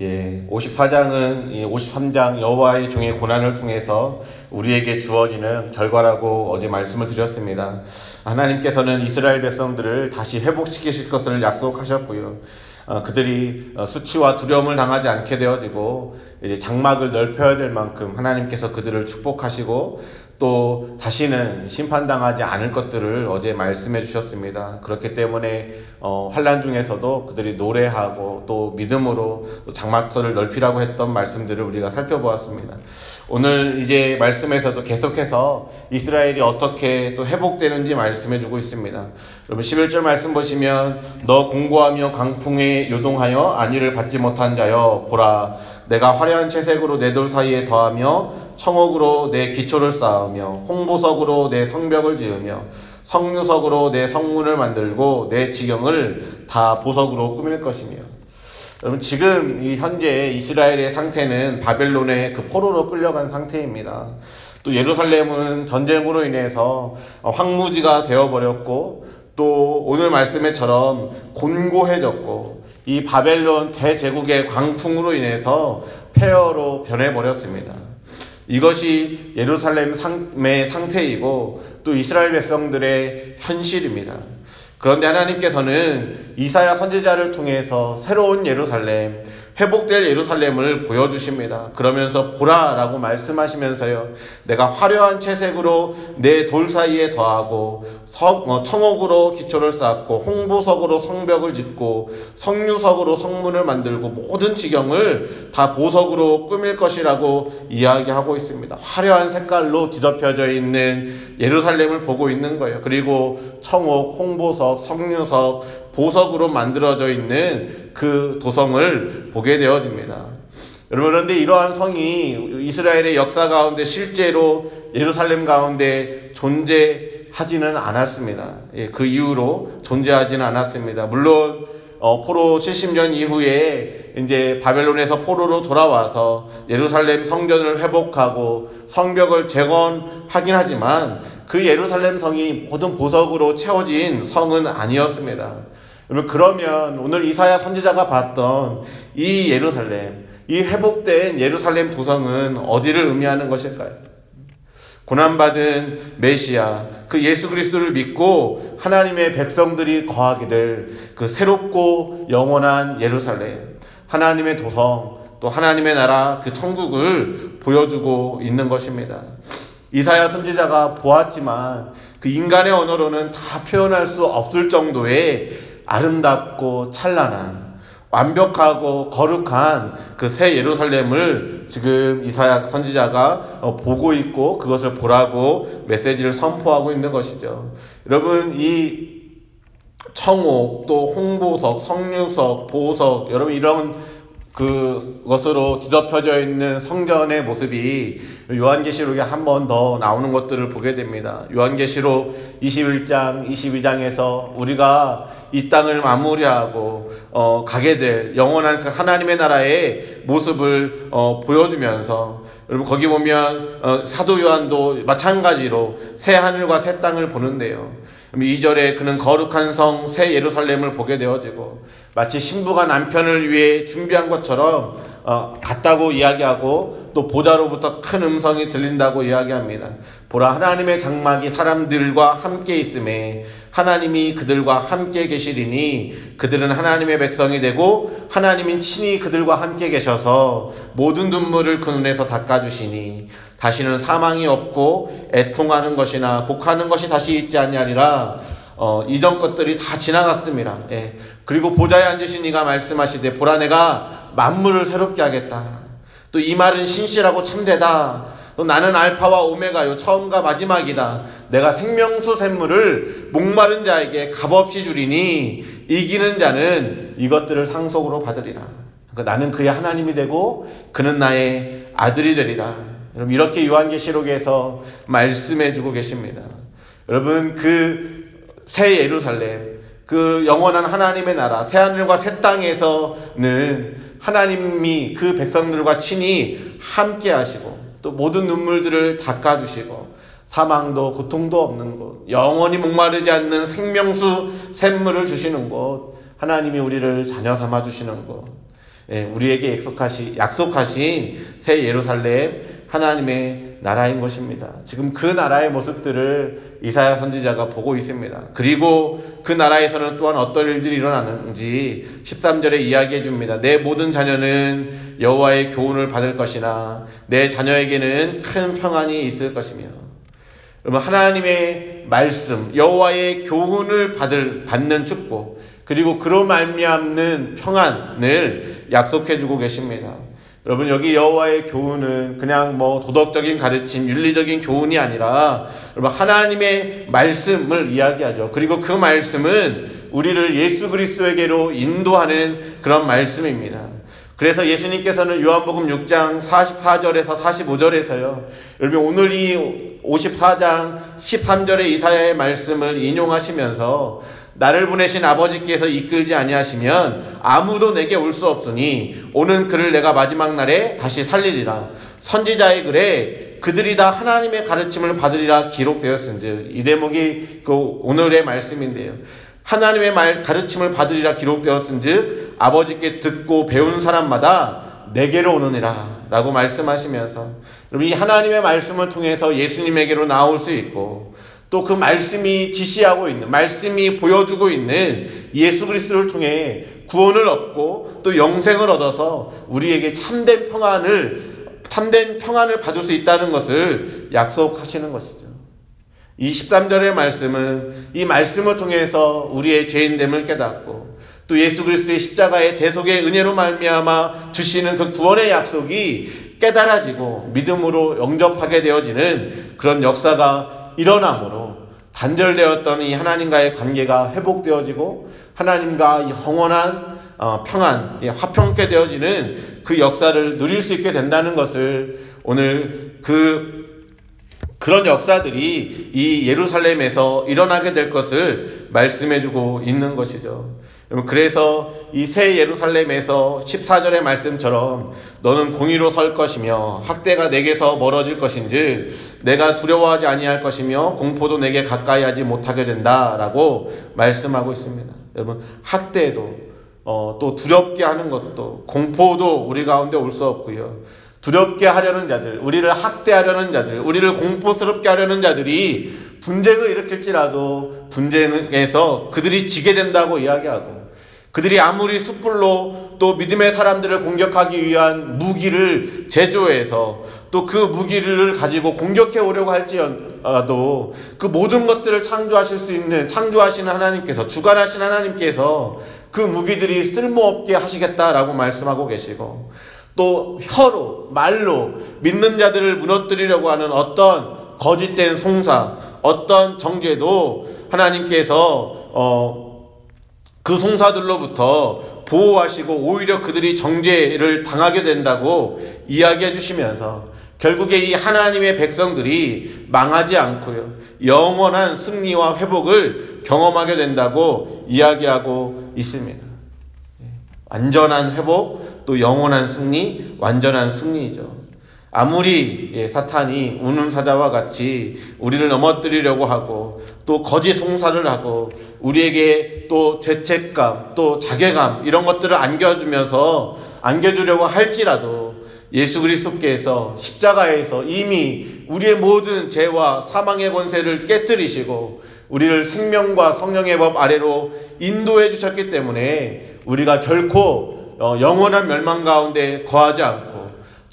예, 54장은 이 53장 여호와의 종의 고난을 통해서 우리에게 주어지는 결과라고 어제 말씀을 드렸습니다. 하나님께서는 이스라엘 백성들을 다시 회복시키실 것을 약속하셨고요. 어, 그들이 어, 수치와 두려움을 당하지 않게 되어지고 이제 장막을 넓혀야 될 만큼 하나님께서 그들을 축복하시고 또 다시는 심판당하지 않을 것들을 어제 말씀해 주셨습니다. 그렇기 때문에 어, 환란 중에서도 그들이 노래하고 또 믿음으로 또 장막터를 넓히라고 했던 말씀들을 우리가 살펴보았습니다. 오늘 이제 말씀에서도 계속해서 이스라엘이 어떻게 또 회복되는지 말씀해 주고 있습니다. 여러분 11절 말씀 보시면 너 공고하며 강풍에 요동하여 안위를 받지 못한 자여 보라 내가 화려한 채색으로 내 돌 사이에 더하며 청옥으로 내 기초를 쌓으며 홍보석으로 내 성벽을 지으며 성류석으로 내 성문을 만들고 내 지경을 다 보석으로 꾸밀 것이며 여러분 지금 이 현재 이스라엘의 상태는 바벨론의 그 포로로 끌려간 상태입니다. 또 예루살렘은 전쟁으로 인해서 황무지가 되어버렸고 또 오늘 말씀에처럼 곤고해졌고 이 바벨론 대제국의 광풍으로 인해서 폐허로 변해버렸습니다. 이것이 예루살렘의 상태이고 또 이스라엘 백성들의 현실입니다. 그런데 하나님께서는 이사야 선지자를 통해서 새로운 예루살렘, 회복될 예루살렘을 보여주십니다. 그러면서 보라라고 말씀하시면서요. 내가 화려한 채색으로 내 돌 사이에 더하고 어, 청옥으로 기초를 쌓고 홍보석으로 성벽을 짓고 성유석으로 성문을 만들고 모든 지경을 다 보석으로 꾸밀 것이라고 이야기하고 있습니다. 화려한 색깔로 뒤덮여져 있는 예루살렘을 보고 있는 거예요. 그리고 청옥, 홍보석, 성유석, 보석으로 만들어져 있는 그 도성을 보게 되어집니다. 여러분 그런데 이러한 성이 이스라엘의 역사 가운데 실제로 예루살렘 가운데 존재하지는 않았습니다. 예, 그 이후로 존재하지는 않았습니다. 물론 어, 포로 70년 이후에 이제 바벨론에서 포로로 돌아와서 예루살렘 성전을 회복하고 성벽을 재건하긴 하지만 그 예루살렘 성이 모든 보석으로 채워진 성은 아니었습니다. 여러분 그러면 오늘 이사야 선지자가 봤던 이 예루살렘, 이 회복된 예루살렘 도성은 어디를 의미하는 것일까요? 고난받은 메시아, 그 예수 그리스도를 믿고 하나님의 백성들이 거하게 될 그 새롭고 영원한 예루살렘, 하나님의 도성, 또 하나님의 나라, 그 천국을 보여주고 있는 것입니다. 이사야 선지자가 보았지만 그 인간의 언어로는 다 표현할 수 없을 정도의 아름답고 찬란한 완벽하고 거룩한 그 새 예루살렘을 지금 이사야 선지자가 어, 보고 있고 그것을 보라고 메시지를 선포하고 있는 것이죠. 여러분 이 청옥 또 홍보석, 성류석, 보석 여러분 이런 그것으로 뒤덮여져 있는 성전의 모습이 요한계시록에 한 번 더 나오는 것들을 보게 됩니다. 요한계시록 21장, 22장에서 우리가 이 땅을 마무리하고 어, 가게 될 영원한 그 하나님의 나라의 모습을 어, 보여주면서 여러분 거기 보면 어, 사도 요한도 마찬가지로 새 하늘과 새 땅을 보는데요. 2절에 그는 거룩한 성 새 예루살렘을 보게 되어지고 마치 신부가 남편을 위해 준비한 것처럼 어, 같다고 이야기하고 또 보좌로부터 큰 음성이 들린다고 이야기합니다. 보라 하나님의 장막이 사람들과 함께 있음에 하나님이 그들과 함께 계시리니 그들은 하나님의 백성이 되고 하나님인 친히 그들과 함께 계셔서 모든 눈물을 그 눈에서 닦아주시니 다시는 사망이 없고 애통하는 것이나 곡하는 것이 다시 있지 아니하리라 어, 이전 것들이 다 지나갔습니다. 예. 그리고 보좌에 앉으신 이가 말씀하시되 보라 내가 만물을 새롭게 하겠다. 또 이 말은 신실하고 참되다. 또 나는 알파와 오메가요 처음과 마지막이다. 내가 생명수 샘물을 목마른 자에게 값없이 주리니 이기는 자는 이것들을 상속으로 받으리라. 그러니까 나는 그의 하나님이 되고 그는 나의 아들이 되리라. 여러분 이렇게 요한계시록에서 말씀해 주고 계십니다. 여러분 그 새 예루살렘 그 영원한 하나님의 나라 새 하늘과 새 땅에서는 하나님이 그 백성들과 친히 함께 하시고 또 모든 눈물들을 닦아 주시고 사망도 고통도 없는 곳, 영원히 목마르지 않는 생명수 샘물을 주시는 곳, 하나님이 우리를 자녀 삼아 주시는 곳. 예, 우리에게 약속하시, 약속하신 새 예루살렘 하나님의 나라인 것입니다. 지금 그 나라의 모습들을 이사야 선지자가 보고 있습니다. 그리고 그 나라에서는 또한 어떤 일들이 일어나는지 13절에 이야기해 줍니다. 내 모든 자녀는 여호와의 교훈을 받을 것이나 내 자녀에게는 큰 평안이 있을 것이며 여러분 하나님의 말씀 여호와의 교훈을 받을 받는 축복 그리고 그로 말미암는 평안을 약속해 주고 계십니다. 여러분 여기 여호와의 교훈은 그냥 뭐 도덕적인 가르침, 윤리적인 교훈이 아니라 여러분 하나님의 말씀을 이야기하죠. 그리고 그 말씀은 우리를 예수 그리스도에게로 인도하는 그런 말씀입니다. 그래서 예수님께서는 요한복음 6장 44절에서 45절에서요. 여러분 오늘 이 54장 13절의 이사야의 말씀을 인용하시면서 나를 보내신 아버지께서 이끌지 아니하시면 아무도 내게 올 수 없으니 오는 그를 내가 마지막 날에 다시 살리리라. 선지자의 글에 그들이 다 하나님의 가르침을 받으리라 기록되었은즉 이 대목이 그 오늘의 말씀인데요. 하나님의 말 가르침을 받으리라 기록되었은즉 아버지께 듣고 배운 사람마다 내게로 오느니라 라고 말씀하시면서 이 하나님의 말씀을 통해서 예수님에게로 나올 수 있고 또 그 말씀이 지시하고 있는, 말씀이 보여주고 있는 예수 그리스도를 통해 구원을 얻고 또 영생을 얻어서 우리에게 참된 평안을, 참된 평안을 받을 수 있다는 것을 약속하시는 것이죠. 이 13절의 말씀은 이 말씀을 통해서 우리의 죄인됨을 깨닫고 또 예수 그리스도의 십자가의 대속의 은혜로 말미암아 주시는 그 구원의 약속이 깨달아지고 믿음으로 영접하게 되어지는 그런 역사가 일어남으로 단절되었던 이 하나님과의 관계가 회복되어지고 하나님과 영원한 어, 평안, 화평케 되어지는 그 역사를 누릴 수 있게 된다는 것을 오늘 그 그런 역사들이 이 예루살렘에서 일어나게 될 것을 말씀해주고 있는 것이죠. 그래서 이 새 예루살렘에서 14절의 말씀처럼 너는 공의로 설 것이며 학대가 내게서 멀어질 것인지 내가 두려워하지 아니할 것이며 공포도 내게 가까이 하지 못하게 된다라고 말씀하고 있습니다. 여러분 학대도 어, 또 두렵게 하는 것도 공포도 우리 가운데 올 수 없고요. 두렵게 하려는 자들, 우리를 학대하려는 자들, 우리를 공포스럽게 하려는 자들이 분쟁을 일으킬지라도 분쟁에서 그들이 지게 된다고 이야기하고 그들이 아무리 숯불로 또 믿음의 사람들을 공격하기 위한 무기를 제조해서 또 그 무기를 가지고 공격해 오려고 할지라도 그 모든 것들을 창조하실 수 있는 창조하시는 하나님께서 주관하신 하나님께서 그 무기들이 쓸모없게 하시겠다라고 말씀하고 계시고 또 혀로 말로 믿는 자들을 무너뜨리려고 하는 어떤 거짓된 송사 어떤 정죄도 하나님께서 어, 그 송사들로부터 보호하시고 오히려 그들이 정죄를 당하게 된다고 이야기해 주시면서 결국에 이 하나님의 백성들이 망하지 않고요. 영원한 승리와 회복을 경험하게 된다고 이야기하고 있습니다. 완전한 회복, 또 영원한 승리, 완전한 승리죠. 아무리 예, 사탄이 우는 사자와 같이 우리를 넘어뜨리려고 하고 또 거짓 송사를 하고 우리에게 또 죄책감 또 자괴감 이런 것들을 안겨주면서 안겨주려고 할지라도 예수 그리스도께서 십자가에서 이미 우리의 모든 죄와 사망의 권세를 깨뜨리시고 우리를 생명과 성령의 법 아래로 인도해 주셨기 때문에 우리가 결코 어, 영원한 멸망 가운데 거하지 않고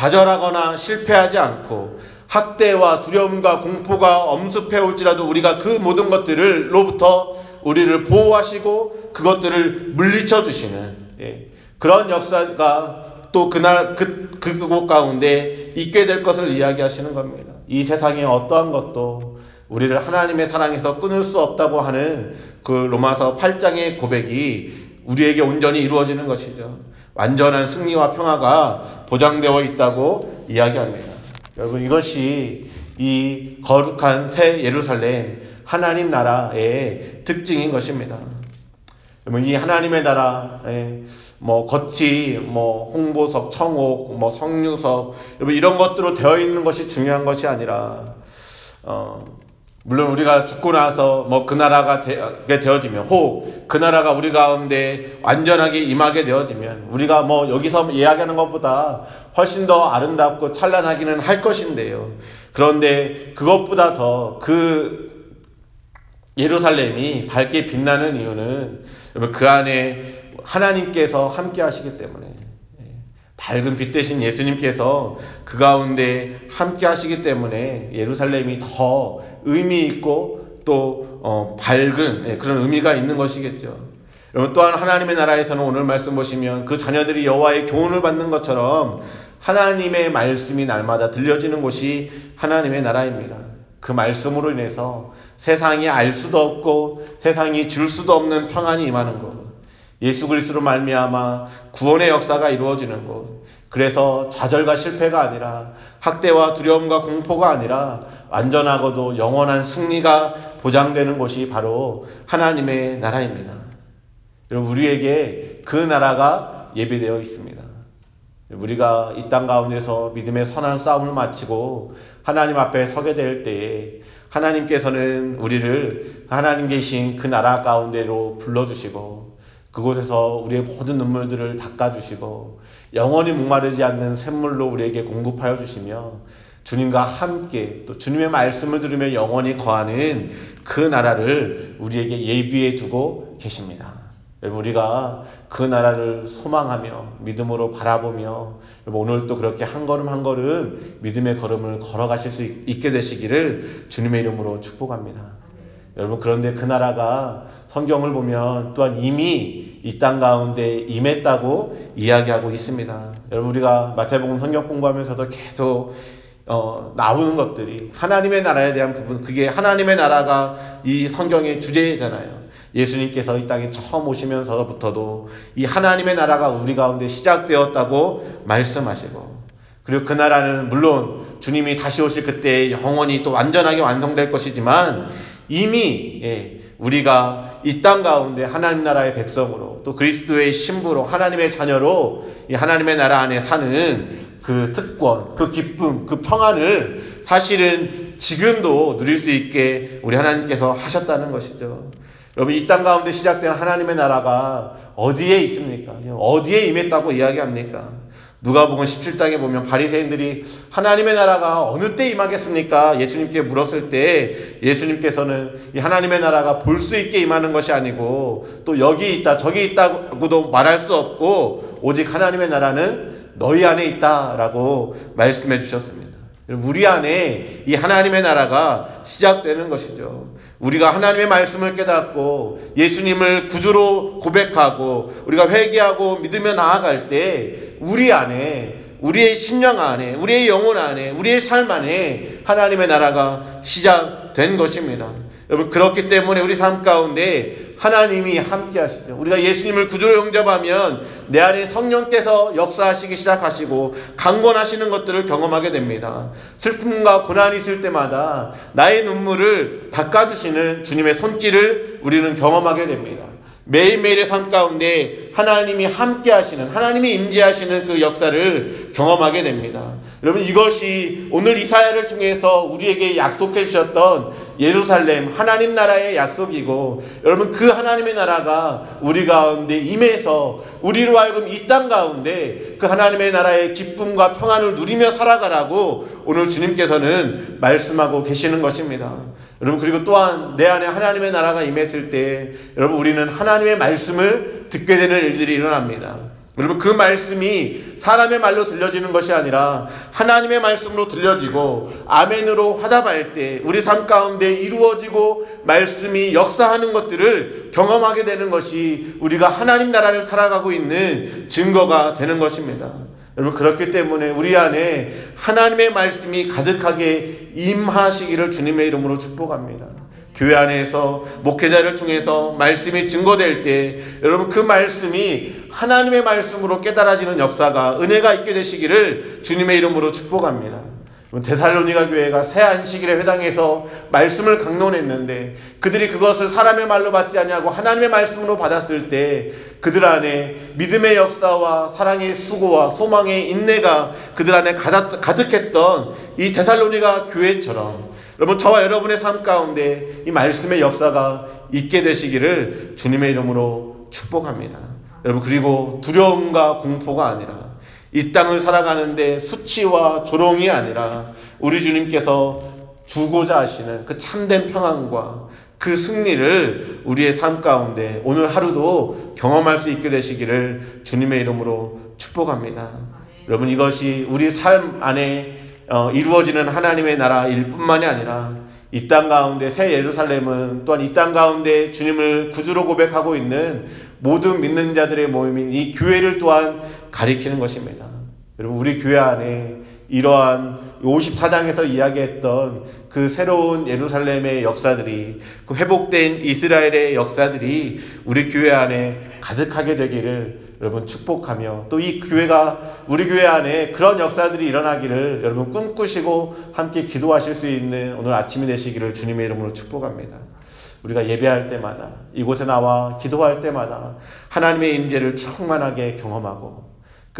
좌절하거나 실패하지 않고 학대와 두려움과 공포가 엄습해 올지라도 우리가 그 모든 것들을로부터 우리를 보호하시고 그것들을 물리쳐 주시는 예, 그런 역사가 또 그날 그, 그곳 가운데 있게 될 것을 이야기하시는 겁니다. 이 세상에 어떠한 것도 우리를 하나님의 사랑에서 끊을 수 없다고 하는 그 로마서 8장의 고백이 우리에게 온전히 이루어지는 것이죠. 완전한 승리와 평화가 보장되어 있다고 이야기합니다. 여러분 이것이 이 거룩한 새 예루살렘 하나님 나라의 특징인 것입니다. 여러분 이 하나님의 나라에 뭐 겉이 뭐 홍보석, 청옥, 뭐 성류석 여러분 이런 것들로 되어 있는 것이 중요한 것이 아니라 어, 물론 우리가 죽고 나서 뭐 그 나라가 되게 되어지면 혹 그 나라가 우리 가운데 완전하게 임하게 되어지면 우리가 뭐 여기서 이야기하는 것보다 훨씬 더 아름답고 찬란하기는 할 것인데요. 그런데 그것보다 더 그 예루살렘이 밝게 빛나는 이유는 그 안에 하나님께서 함께 하시기 때문에 밝은 빛 대신 예수님께서 그 가운데 함께 하시기 때문에 예루살렘이 더 의미 있고 또 어, 밝은 예, 그런 의미가 있는 것이겠죠. 여러분 또한 하나님의 나라에서는 오늘 말씀 보시면 그 자녀들이 여호와의 교훈을 받는 것처럼 하나님의 말씀이 날마다 들려지는 곳이 하나님의 나라입니다. 그 말씀으로 인해서 세상이 알 수도 없고 세상이 줄 수도 없는 평안이 임하는 것. 예수 그리스도로 말미암아 구원의 역사가 이루어지는 것. 그래서 좌절과 실패가 아니라 학대와 두려움과 공포가 아니라 완전하고도 영원한 승리가 보장되는 곳이 바로 하나님의 나라입니다. 여러분 우리에게 그 나라가 예비되어 있습니다. 우리가 이 땅 가운데서 믿음의 선한 싸움을 마치고 하나님 앞에 서게 될 때에 하나님께서는 우리를 하나님 계신 그 나라 가운데로 불러주시고 그곳에서 우리의 모든 눈물들을 닦아주시고 영원히 목마르지 않는 샘물로 우리에게 공급하여 주시며 주님과 함께 또 주님의 말씀을 들으며 영원히 거하는 그 나라를 우리에게 예비해 두고 계십니다. 우리가 그 나라를 소망하며 믿음으로 바라보며 오늘 또 그렇게 한 걸음 한 걸음 믿음의 걸음을 걸어가실 수 있게 되시기를 주님의 이름으로 축복합니다. 여러분 그런데 그 나라가 성경을 보면 또한 이미 이 땅 가운데 임했다고 이야기하고 있습니다. 여러분 우리가 마태복음 성경 공부하면서도 계속 어, 나오는 것들이 하나님의 나라에 대한 부분 그게 하나님의 나라가 이 성경의 주제잖아요. 예수님께서 이 땅에 처음 오시면서부터도 이 하나님의 나라가 우리 가운데 시작되었다고 말씀하시고 그리고 그 나라는 물론 주님이 다시 오실 그때 영원히 또 완전하게 완성될 것이지만 이미 예, 우리가 이 땅 가운데 하나님 나라의 백성으로 또 그리스도의 신부로 하나님의 자녀로 이 하나님의 나라 안에 사는 그 특권, 그 기쁨, 그 평안을 사실은 지금도 누릴 수 있게 우리 하나님께서 하셨다는 것이죠. 여러분 이 땅 가운데 시작된 하나님의 나라가 어디에 있습니까? 어디에 임했다고 이야기합니까? 누가복음 17장에 보면 바리새인들이 하나님의 나라가 어느 때 임하겠습니까? 예수님께 물었을 때 예수님께서는 이 하나님의 나라가 볼 수 있게 임하는 것이 아니고 또 여기 있다 저기 있다고도 말할 수 없고 오직 하나님의 나라는 너희 안에 있다라고 말씀해 주셨습니다. 우리 안에 이 하나님의 나라가 시작되는 것이죠. 우리가 하나님의 말씀을 깨닫고 예수님을 구주로 고백하고 우리가 회개하고 믿으며 나아갈 때 우리 안에 우리의 심령 안에 우리의 영혼 안에 우리의 삶 안에 하나님의 나라가 시작된 것입니다. 여러분 그렇기 때문에 우리 삶 가운데 하나님이 함께 하시죠. 우리가 예수님을 구주로 영접하면 내 안에 성령께서 역사하시기 시작하시고 강권하시는 것들을 경험하게 됩니다. 슬픔과 고난이 있을 때마다 나의 눈물을 닦아주시는 주님의 손길을 우리는 경험하게 됩니다. 매일매일의 삶 가운데 하나님이 함께 하시는, 하나님이 임재하시는 그 역사를 경험하게 됩니다. 여러분 이것이 오늘 이사야를 통해서 우리에게 약속해 주셨던 예루살렘 하나님 나라의 약속이고 여러분 그 하나님의 나라가 우리 가운데 임해서 우리로 하여금 이 땅 가운데 그 하나님의 나라의 기쁨과 평안을 누리며 살아가라고 오늘 주님께서는 말씀하고 계시는 것입니다. 여러분 그리고 또한 내 안에 하나님의 나라가 임했을 때 여러분 우리는 하나님의 말씀을 듣게 되는 일들이 일어납니다. 여러분 그 말씀이 사람의 말로 들려지는 것이 아니라 하나님의 말씀으로 들려지고 아멘으로 화답할 때 우리 삶 가운데 이루어지고 말씀이 역사하는 것들을 경험하게 되는 것이 우리가 하나님 나라를 살아가고 있는 증거가 되는 것입니다. 여러분 그렇기 때문에 우리 안에 하나님의 말씀이 가득하게 임하시기를 주님의 이름으로 축복합니다. 교회 안에서 목회자를 통해서 말씀이 증거될 때 여러분 그 말씀이 하나님의 말씀으로 깨달아지는 역사가 은혜가 있게 되시기를 주님의 이름으로 축복합니다. 데살로니가 교회가 새 안식일에 회당에서 말씀을 강론했는데 그들이 그것을 사람의 말로 받지 아니하고 하나님의 말씀으로 받았을 때 그들 안에 믿음의 역사와 사랑의 수고와 소망의 인내가 그들 안에 가득했던 이 데살로니가 교회처럼 여러분 저와 여러분의 삶 가운데 이 말씀의 역사가 있게 되시기를 주님의 이름으로 축복합니다. 여러분 그리고 두려움과 공포가 아니라 이 땅을 살아가는데 수치와 조롱이 아니라 우리 주님께서 주고자 하시는 그 참된 평안과 그 승리를 우리의 삶 가운데 오늘 하루도 경험할 수 있게 되시기를 주님의 이름으로 축복합니다. 여러분 이것이 우리 삶 안에 어, 이루어지는 하나님의 나라일 뿐만이 아니라 이 땅 가운데 새 예루살렘은 또한 이 땅 가운데 주님을 구주로 고백하고 있는 모든 믿는 자들의 모임인 이 교회를 또한 가리키는 것입니다. 여러분 우리 교회 안에 이러한 54장에서 이야기했던 그 새로운 예루살렘의 역사들이 그 회복된 이스라엘의 역사들이 우리 교회 안에 가득하게 되기를 여러분 축복하며 또 이 교회가 우리 교회 안에 그런 역사들이 일어나기를 여러분 꿈꾸시고 함께 기도하실 수 있는 오늘 아침이 되시기를 주님의 이름으로 축복합니다. 우리가 예배할 때마다 이곳에 나와 기도할 때마다 하나님의 임재를 충만하게 경험하고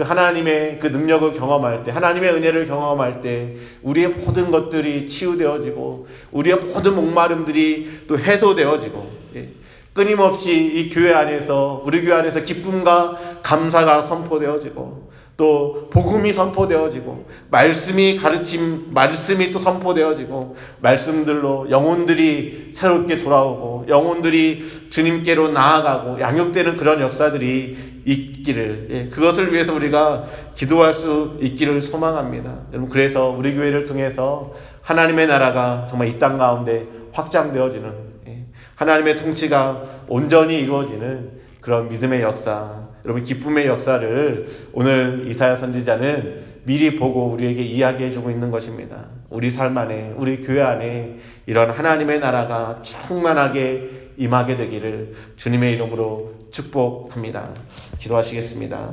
그 하나님의 그 능력을 경험할 때, 하나님의 은혜를 경험할 때, 우리의 모든 것들이 치유되어지고, 우리의 모든 목마름들이 또 해소되어지고, 예. 끊임없이 이 교회 안에서, 우리 교회 안에서 기쁨과 감사가 선포되어지고, 또 복음이 선포되어지고 말씀이 가르침 말씀이 또 선포되어지고 말씀들로 영혼들이 새롭게 돌아오고 영혼들이 주님께로 나아가고 양육되는 그런 역사들이 있기를 예, 그것을 위해서 우리가 기도할 수 있기를 소망합니다. 여러분 그래서 우리 교회를 통해서 하나님의 나라가 정말 이 땅 가운데 확장되어지는 예, 하나님의 통치가 온전히 이루어지는 그런 믿음의 역사, 여러분 기쁨의 역사를 오늘 이사야 선지자는 미리 보고 우리에게 이야기해 주고 있는 것입니다. 우리 삶 안에, 우리 교회 안에 이런 하나님의 나라가 충만하게 임하게 되기를 주님의 이름으로 축복합니다. 기도하시겠습니다.